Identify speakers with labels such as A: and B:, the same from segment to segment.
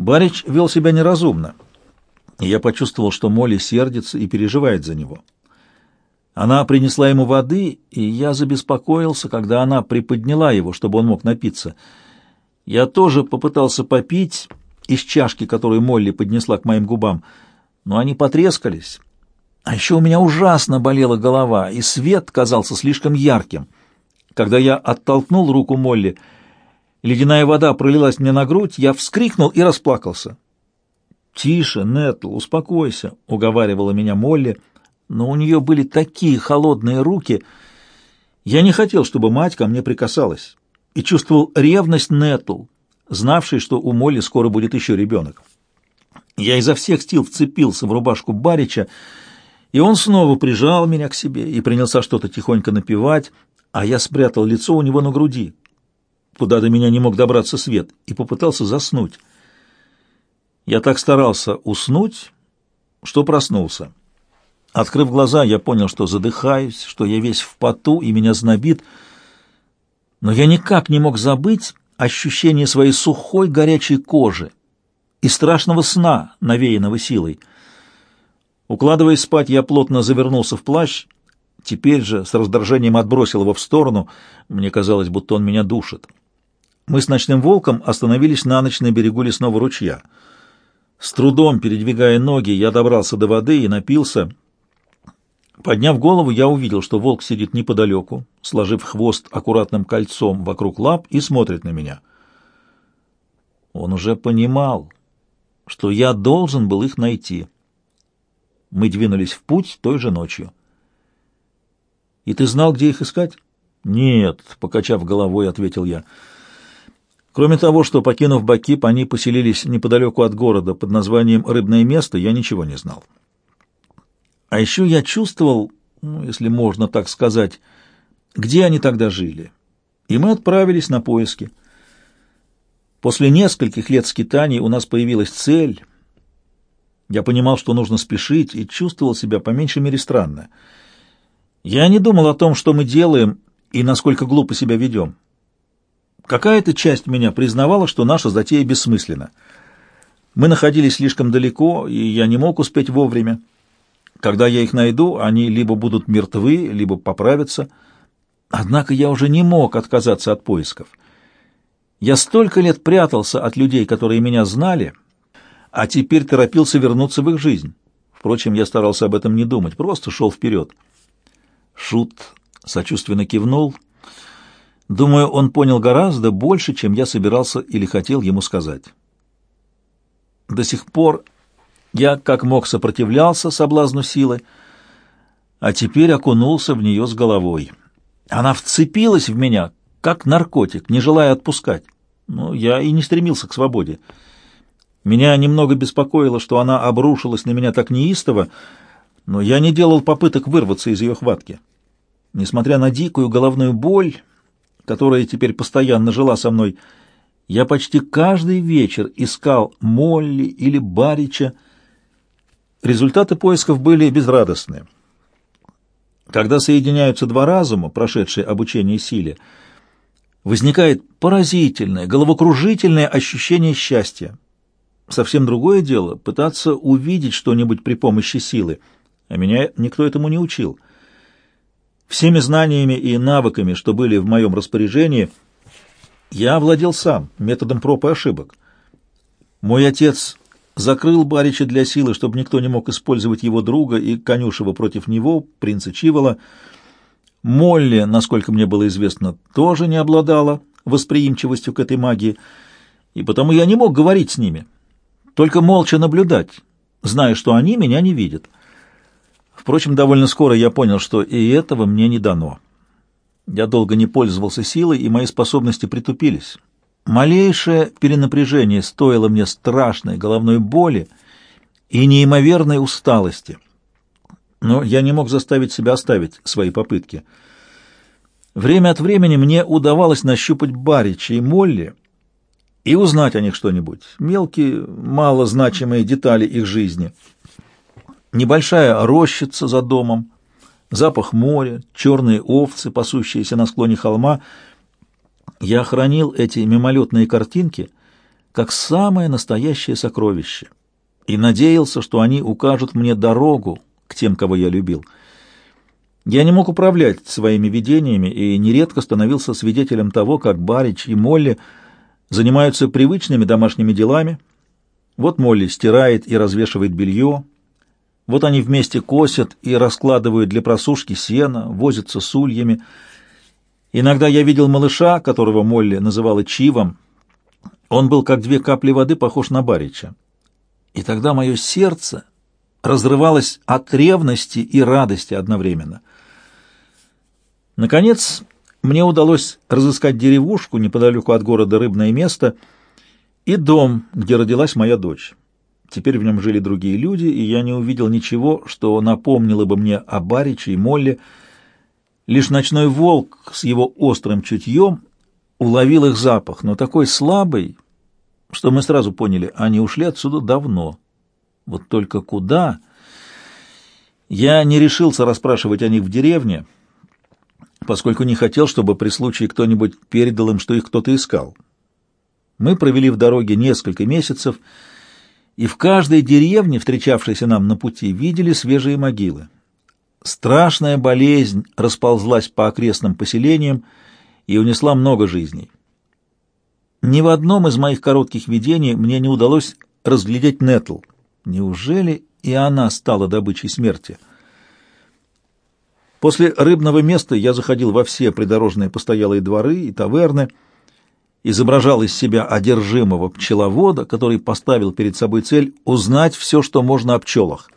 A: Барич вел себя неразумно, и я почувствовал, что Молли сердится и переживает за него. Она принесла ему воды, и я забеспокоился, когда она приподняла его, чтобы он мог напиться. Я тоже попытался попить из чашки, которую Молли поднесла к моим губам, но они потрескались. А еще у меня ужасно болела голова, и свет казался слишком ярким. Когда я оттолкнул руку Молли, ледяная вода пролилась мне на грудь, я вскрикнул и расплакался. «Тише, Нетл, успокойся», — уговаривала меня Молли, — но у нее были такие холодные руки. Я не хотел, чтобы мать ко мне прикасалась, и чувствовал ревность Нетл, знавший, что у Молли скоро будет еще ребенок. Я изо всех сил вцепился в рубашку Барича, и он снова прижал меня к себе и принялся что-то тихонько напевать, а я спрятал лицо у него на груди, куда до меня не мог добраться свет, и попытался заснуть. Я так старался уснуть, что проснулся. Открыв глаза, я понял, что задыхаюсь, что я весь в поту и меня знобит, но я никак не мог забыть ощущение своей сухой горячей кожи и страшного сна, навеянного силой. Укладываясь спать, я плотно завернулся в плащ, теперь же с раздражением отбросил его в сторону, мне казалось, будто он меня душит. Мы с ночным волком остановились на ночь на берегу лесного ручья. С трудом передвигая ноги, я добрался до воды и напился — Подняв голову, я увидел, что волк сидит неподалеку, сложив хвост аккуратным кольцом вокруг лап и смотрит на меня. Он уже понимал, что я должен был их найти. Мы двинулись в путь той же ночью. «И ты знал, где их искать?» «Нет», — покачав головой, ответил я. Кроме того, что, покинув Бакип, они поселились неподалеку от города под названием «Рыбное место», я ничего не знал. А еще я чувствовал, ну, если можно так сказать, где они тогда жили. И мы отправились на поиски. После нескольких лет скитаний у нас появилась цель. Я понимал, что нужно спешить, и чувствовал себя по меньшей мере странно. Я не думал о том, что мы делаем и насколько глупо себя ведем. Какая-то часть меня признавала, что наша затея бессмысленна. Мы находились слишком далеко, и я не мог успеть вовремя. Когда я их найду, они либо будут мертвы, либо поправятся. Однако я уже не мог отказаться от поисков. Я столько лет прятался от людей, которые меня знали, а теперь торопился вернуться в их жизнь. Впрочем, я старался об этом не думать, просто шел вперед. Шут сочувственно кивнул. Думаю, он понял гораздо больше, чем я собирался или хотел ему сказать. До сих пор я как мог сопротивлялся соблазну силы, а теперь окунулся в нее с головой. Она вцепилась в меня, как наркотик, не желая отпускать. Но я и не стремился к свободе. Меня немного беспокоило, что она обрушилась на меня так неистово, но я не делал попыток вырваться из ее хватки. Несмотря на дикую головную боль, которая теперь постоянно жила со мной, я почти каждый вечер искал Молли или Барича, Результаты поисков были безрадостны. Когда соединяются два разума, прошедшие обучение силе, возникает поразительное, головокружительное ощущение счастья. Совсем другое дело — пытаться увидеть что-нибудь при помощи силы, а меня никто этому не учил. Всеми знаниями и навыками, что были в моем распоряжении, я овладел сам, методом проб и ошибок. Мой отец закрыл Барича для силы, чтобы никто не мог использовать его друга и конюшева против него, принца Чивола. Молли, насколько мне было известно, тоже не обладала восприимчивостью к этой магии, и потому я не мог говорить с ними, только молча наблюдать, зная, что они меня не видят. Впрочем, довольно скоро я понял, что и этого мне не дано. Я долго не пользовался силой, и мои способности притупились. Малейшее перенапряжение стоило мне страшной головной боли и неимоверной усталости. Но я не мог заставить себя оставить свои попытки. Время от времени мне удавалось нащупать Барича и Молли и узнать о них что-нибудь, мелкие, малозначимые детали их жизни. Небольшая рощица за домом, запах моря, черные овцы, пасущиеся на склоне холма — я хранил эти мимолетные картинки, как самое настоящее сокровище, и надеялся, что они укажут мне дорогу к тем, кого я любил. Я не мог управлять своими видениями и нередко становился свидетелем того, как Барич и Молли занимаются привычными домашними делами. Вот Молли стирает и развешивает белье, вот они вместе косят и раскладывают для просушки сено, возятся с ульями. Иногда я видел малыша, которого Молли называла Чивом. Он был, как две капли воды, похож на Барича. И тогда мое сердце разрывалось от ревности и радости одновременно. Наконец, мне удалось разыскать деревушку неподалеку от города Рыбное место и дом, где родилась моя дочь. Теперь в нем жили другие люди, и я не увидел ничего, что напомнило бы мне о Бариче и Молле. Лишь ночной волк с его острым чутьем уловил их запах, но такой слабый, что мы сразу поняли, они ушли отсюда давно. Вот только куда? Я не решился расспрашивать о них в деревне, поскольку не хотел, чтобы при случае кто-нибудь передал им, что их кто-то искал. Мы провели в дороге несколько месяцев, и в каждой деревне, встречавшейся нам на пути, видели свежие могилы. Страшная болезнь расползлась по окрестным поселениям и унесла много жизней. Ни в одном из моих коротких видений мне не удалось разглядеть Нетл. Неужели и она стала добычей смерти? После рыбного места я заходил во все придорожные постоялые дворы и таверны, изображал из себя одержимого пчеловода, который поставил перед собой цель узнать все, что можно о пчелах.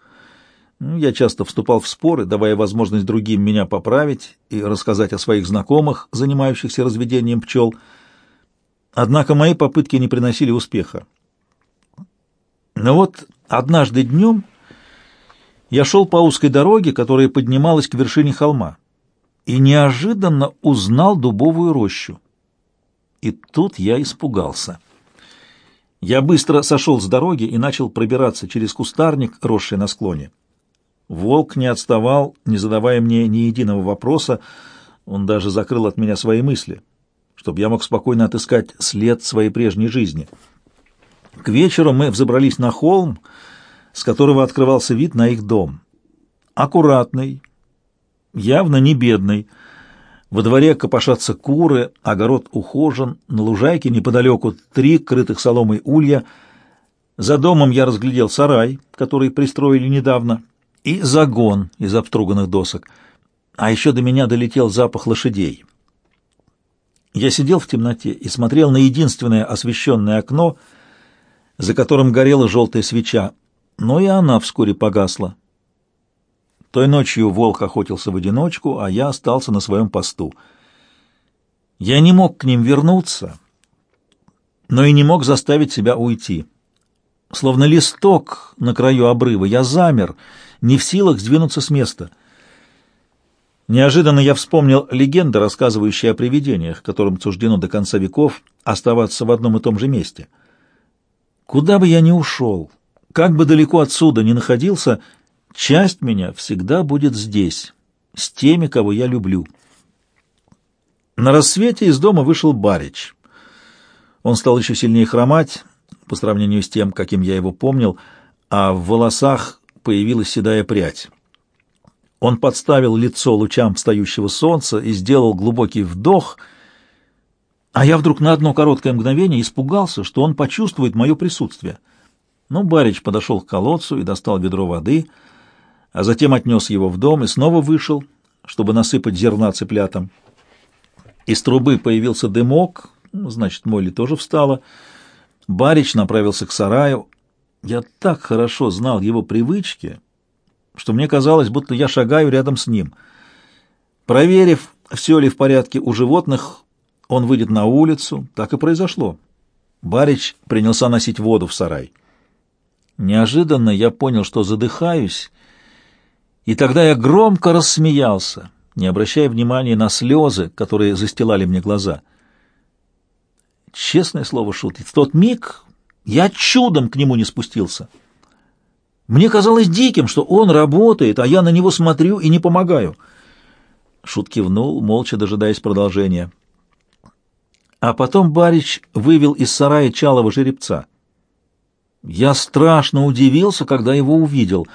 A: Ну, я часто вступал в споры, давая возможность другим меня поправить и рассказать о своих знакомых, занимающихся разведением пчел. Однако мои попытки не приносили успеха. Но вот однажды днем я шел по узкой дороге, которая поднималась к вершине холма, и неожиданно узнал дубовую рощу. И тут я испугался. Я быстро сошел с дороги и начал пробираться через кустарник, росший на склоне. Волк не отставал, не задавая мне ни единого вопроса, он даже закрыл от меня свои мысли, чтобы я мог спокойно отыскать след своей прежней жизни. К вечеру мы взобрались на холм, с которого открывался вид на их дом. Аккуратный, явно не бедный, во дворе копошатся куры, огород ухожен, на лужайке неподалеку три крытых соломой улья. За домом я разглядел сарай, который пристроили недавно, и загон из обструганных досок. А еще до меня долетел запах лошадей. Я сидел в темноте и смотрел на единственное освещенное окно, за которым горела желтая свеча, но и она вскоре погасла. Той ночью волк охотился в одиночку, а я остался на своем посту. Я не мог к ним вернуться, но и не мог заставить себя уйти. Словно листок на краю обрыва, я замер, не в силах сдвинуться с места. Неожиданно я вспомнил легенды, рассказывающие о привидениях, которым суждено до конца веков оставаться в одном и том же месте. Куда бы я ни ушел, как бы далеко отсюда ни находился — Часть меня всегда будет здесь, с теми, кого я люблю. На рассвете из дома вышел Барич. Он стал еще сильнее хромать, по сравнению с тем, каким я его помнил, а в волосах появилась седая прядь. Он подставил лицо лучам встающего солнца и сделал глубокий вдох, а я вдруг на одно короткое мгновение испугался, что он почувствует мое присутствие. Но Барич подошел к колодцу и достал ведро воды — а затем отнес его в дом и снова вышел, чтобы насыпать зерна цыплятам. Из трубы появился дымок, значит, Молли тоже встала. Барич направился к сараю. Я так хорошо знал его привычки, что мне казалось, будто я шагаю рядом с ним. Проверив, все ли в порядке у животных, он выйдет на улицу. Так и произошло. Барич принялся носить воду в сарай. Неожиданно я понял, что задыхаюсь, и тогда я громко рассмеялся, не обращая внимания на слезы, которые застилали мне глаза. Честное слово, Шут, в тот миг я чудом к нему не спустился. Мне казалось диким, что он работает, а я на него смотрю и не помогаю. Шут кивнул, молча дожидаясь продолжения. А потом Барич вывел из сарая чалого жеребца. Я страшно удивился, когда его увидел.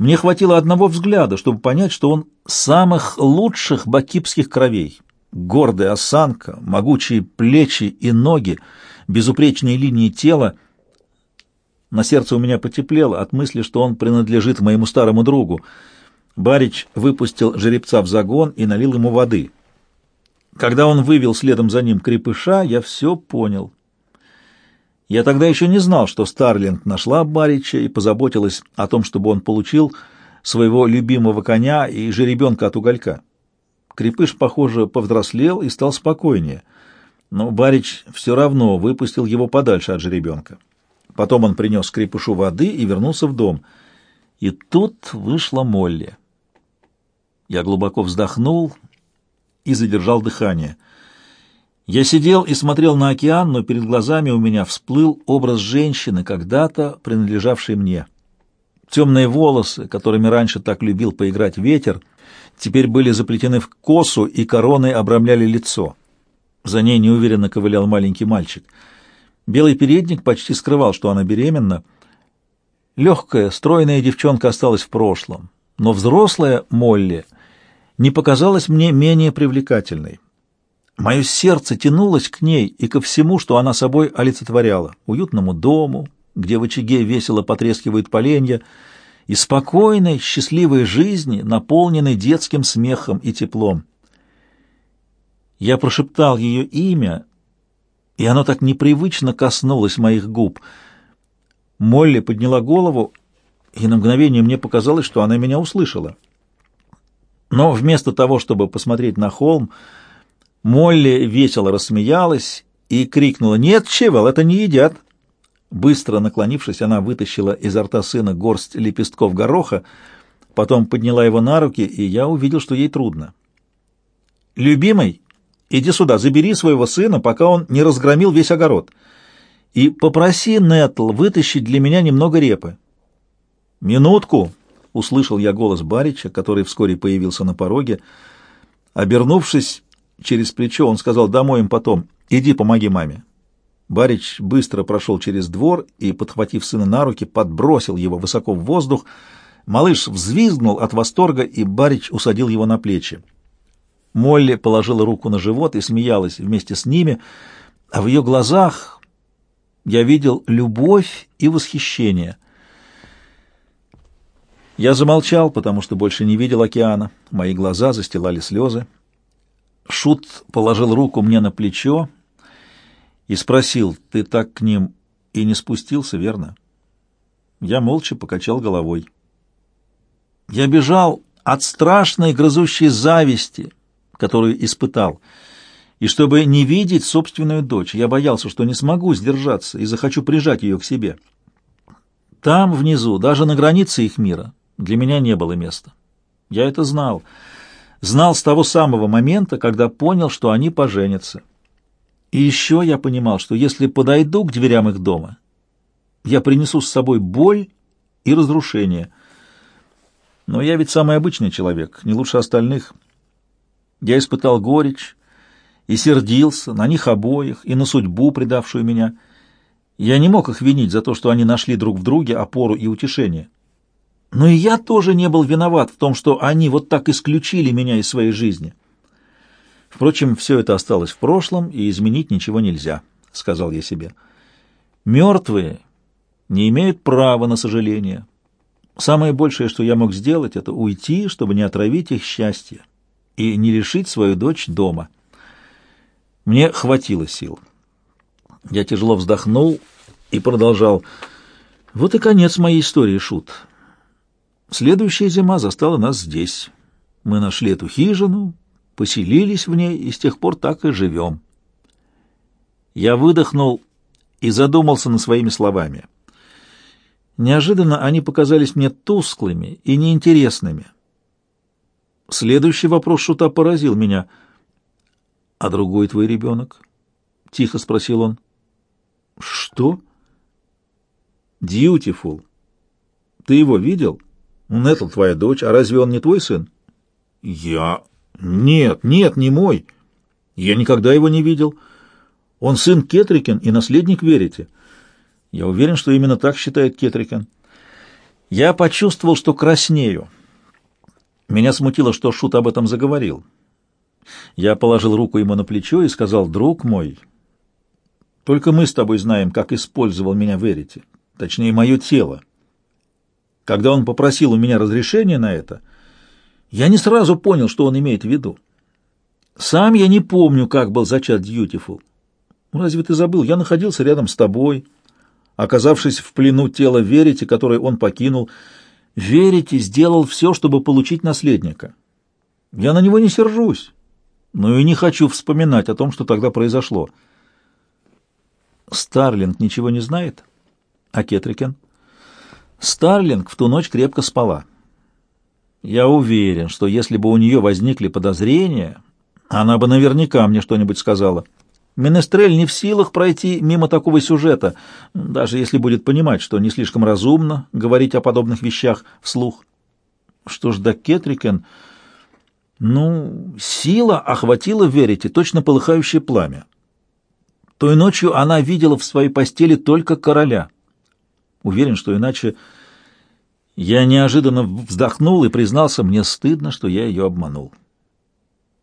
A: Мне хватило одного взгляда, чтобы понять, что он самых лучших бакипских кровей. Гордая осанка, могучие плечи и ноги, безупречные линии тела. На сердце у меня потеплело от мысли, что он принадлежит моему старому другу. Барич выпустил жеребца в загон и налил ему воды. Когда он вывел следом за ним крепыша, я все понял. Я тогда еще не знал, что Старлинг нашла Барича и позаботилась о том, чтобы он получил своего любимого коня и жеребенка от уголька. Крепыш, похоже, повзрослел и стал спокойнее, но Барич все равно выпустил его подальше от жеребенка. Потом он принес крепышу воды и вернулся в дом. И тут вышла Молли. Я глубоко вздохнул и задержал дыхание. Я сидел и смотрел на океан, но перед глазами у меня всплыл образ женщины, когда-то принадлежавшей мне. Темные волосы, которыми раньше так любил поиграть ветер, теперь были заплетены в косу и короной обрамляли лицо. За ней неуверенно ковылял маленький мальчик. Белый передник почти скрывал, что она беременна. Легкая, стройная девчонка осталась в прошлом, но взрослая Молли — не показалась мне менее привлекательной. Мое сердце тянулось к ней и ко всему, что она собой олицетворяла. Уютному дому, где в очаге весело потрескивают поленья, и спокойной, счастливой жизни, наполненной детским смехом и теплом. Я прошептал ее имя, и оно так непривычно коснулось моих губ. Молли подняла голову, и на мгновение мне показалось, что она меня услышала. Но вместо того, чтобы посмотреть на холм, Молли весело рассмеялась и крикнула «Нет, Чевел, это не едят!» Быстро наклонившись, она вытащила изо рта сына горсть лепестков гороха, потом подняла его на руки, и я увидел, что ей трудно. «Любимый, иди сюда, забери своего сына, пока он не разгромил весь огород, и попроси Нетл вытащить для меня немного репы». «Минутку!» услышал я голос Барича, который вскоре появился на пороге. Обернувшись через плечо, он сказал «домой им потом, иди помоги маме». Барич быстро прошел через двор и, подхватив сына на руки, подбросил его высоко в воздух. Малыш взвизгнул от восторга, и Барич усадил его на плечи. Молли положила руку на живот и смеялась вместе с ними, а в ее глазах я видел любовь и восхищение — я замолчал, потому что больше не видел океана. Мои глаза застилали слезы. Шут положил руку мне на плечо и спросил, «Ты так к ним и не спустился, верно?» Я молча покачал головой. Я бежал от страшной грызущей зависти, которую испытал, и чтобы не видеть собственную дочь, я боялся, что не смогу сдержаться и захочу прижать ее к себе. Там, внизу, даже на границе их мира, для меня не было места. Я это знал. Знал с того самого момента, когда понял, что они поженятся. И еще я понимал, что если подойду к дверям их дома, я принесу с собой боль и разрушение. Но я ведь самый обычный человек, не лучше остальных. Я испытал горечь и сердился на них обоих и на судьбу, предавшую меня. Я не мог их винить за то, что они нашли друг в друге опору и утешение. Но и я тоже не был виноват в том, что они вот так исключили меня из своей жизни. Впрочем, все это осталось в прошлом, и изменить ничего нельзя, — сказал я себе. Мертвые не имеют права на сожаление. Самое большее, что я мог сделать, это уйти, чтобы не отравить их счастье и не лишить свою дочь дома. Мне хватило сил. Я тяжело вздохнул и продолжал. Вот и конец моей истории, Шут. Следующая зима застала нас здесь. Мы нашли эту хижину, поселились в ней и с тех пор так и живем. Я выдохнул и задумался над своими словами. Неожиданно они показались мне тусклыми и неинтересными. Следующий вопрос Шута поразил меня. «А другой твой ребенок?» — тихо спросил он. «Что?» «Дьютифул. Ты его видел?» Нетл твоя дочь, а разве он не твой сын? Я... Нет, нет, не мой. Я никогда его не видел. Он сын Кетрикен и наследник Верите. Я уверен, что именно так считает Кетрикен. Я почувствовал, что краснею. Меня смутило, что Шут об этом заговорил. Я положил руку ему на плечо и сказал, «Друг мой, только мы с тобой знаем, как использовал меня Верите, точнее, мое тело. Когда он попросил у меня разрешения на это, я не сразу понял, что он имеет в виду. Сам я не помню, как был зачат Дьютифул. Ну, разве ты забыл? Я находился рядом с тобой, оказавшись в плену тела Верите, которое он покинул. Верите сделал все, чтобы получить наследника. Я на него не сержусь, но и не хочу вспоминать о том, что тогда произошло. Старлинг ничего не знает? А Кетрикен? Старлинг в ту ночь крепко спала. Я уверен, что если бы у нее возникли подозрения, она бы наверняка мне что-нибудь сказала. Менестрель не в силах пройти мимо такого сюжета, даже если будет понимать, что не слишком разумно говорить о подобных вещах вслух. Что ж до Кетрикен... Ну, сила охватила Верите, точно полыхающее пламя. Той ночью она видела в своей постели только короля. Уверен, что иначе... Я неожиданно вздохнул и признался, мне стыдно, что я ее обманул.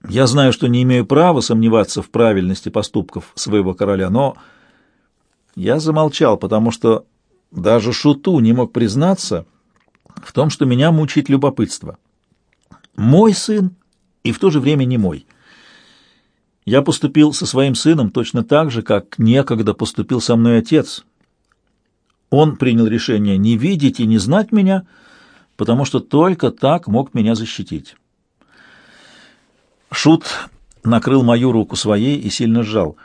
A: Я знаю, что не имею права сомневаться в правильности поступков своего короля, но я замолчал, потому что даже Шуту не мог признаться в том, что меня мучит любопытство. Мой сын и в то же время не мой. Я поступил со своим сыном точно так же, как некогда поступил со мной отец. Он принял решение не видеть и не знать меня, потому что только так мог меня защитить. Шут накрыл мою руку своей и сильно сжал.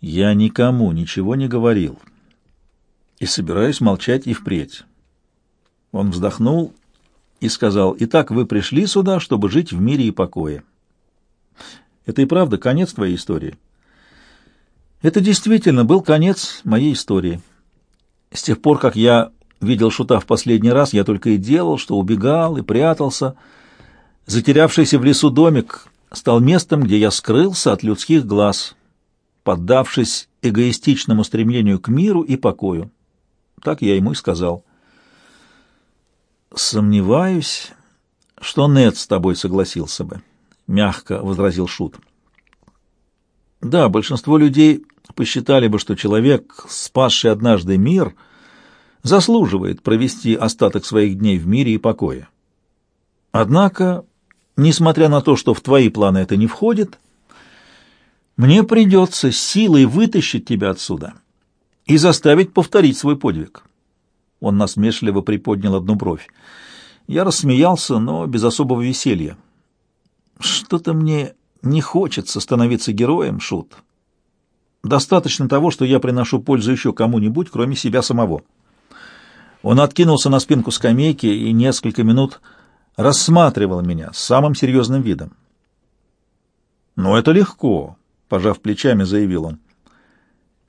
A: Я никому ничего не говорил и собираюсь молчать и впредь. Он вздохнул и сказал, «Итак, вы пришли сюда, чтобы жить в мире и покое. Это и правда конец твоей истории?» Это действительно был конец моей истории. С тех пор, как я видел Шута в последний раз, я только и делал, что убегал и прятался. Затерявшийся в лесу домик стал местом, где я скрылся от людских глаз, поддавшись эгоистичному стремлению к миру и покою. Так я ему и сказал. «Сомневаюсь, что Нед с тобой согласился бы», — мягко возразил Шут. «Да, большинство людей посчитали бы, что человек, спасший однажды мир, заслуживает провести остаток своих дней в мире и покое. Однако Несмотря на то, что в твои планы это не входит, мне придется силой вытащить тебя отсюда и заставить повторить свой подвиг. Он насмешливо приподнял одну бровь. Я рассмеялся, но без особого веселья. Что-то мне не хочется становиться героем, Шут. Достаточно того, что я приношу пользу еще кому-нибудь, кроме себя самого. Он откинулся на спинку скамейки и несколько минут рассматривал меня с самым серьезным видом. «Ну, это легко», — пожав плечами, заявил он.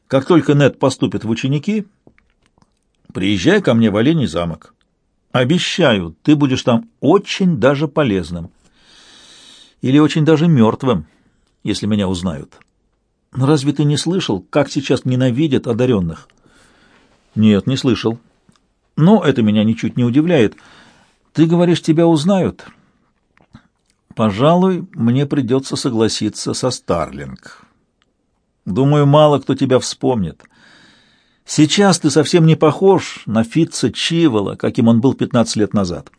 A: «Как только Нед поступит в ученики, приезжай ко мне в Оленей замок. Обещаю, ты будешь там очень даже полезным. Или очень даже мертвым, если меня узнают. Но разве ты не слышал, как сейчас ненавидят одаренных?» «Нет, не слышал. Но это меня ничуть не удивляет». Ты говоришь, тебя узнают? Пожалуй, мне придется согласиться со Старлинг. Думаю, мало кто тебя вспомнит. Сейчас ты совсем не похож на Фитца Чивола, каким он был 15 лет назад.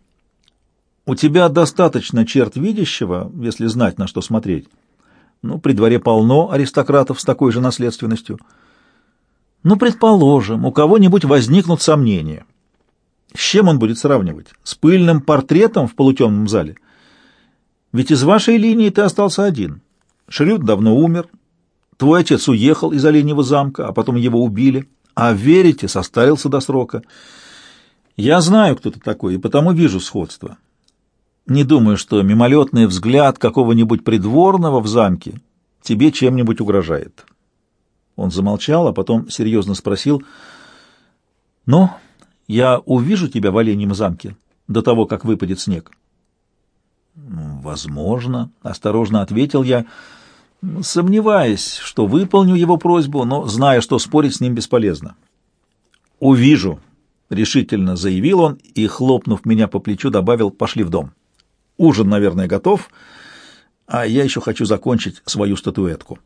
A: У тебя достаточно черт видящего, если знать, на что смотреть. Ну, при дворе полно аристократов с такой же наследственностью. Ну, предположим, у кого-нибудь возникнут сомнения. С чем он будет сравнивать? С пыльным портретом в полутемном зале? Ведь из вашей линии ты остался один. Шрюд давно умер. Твой отец уехал из Оленьего замка, а потом его убили. А верите, состарился до срока. Я знаю, кто ты такой, и потому вижу сходство. Не думаю, что мимолетный взгляд какого-нибудь придворного в замке тебе чем-нибудь угрожает. Он замолчал, а потом серьезно спросил, «Ну, я увижу тебя в оленьем замке до того, как выпадет снег?» «Возможно», — осторожно ответил я, сомневаясь, что выполню его просьбу, но зная, что спорить с ним бесполезно. «Увижу», — решительно заявил он и, хлопнув меня по плечу, добавил «пошли в дом». Ужин, наверное, готов, а я еще хочу закончить свою статуэтку.